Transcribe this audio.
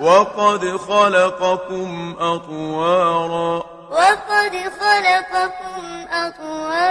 وقد خلقكم أطوارا. وقد خلقكم أطوارا.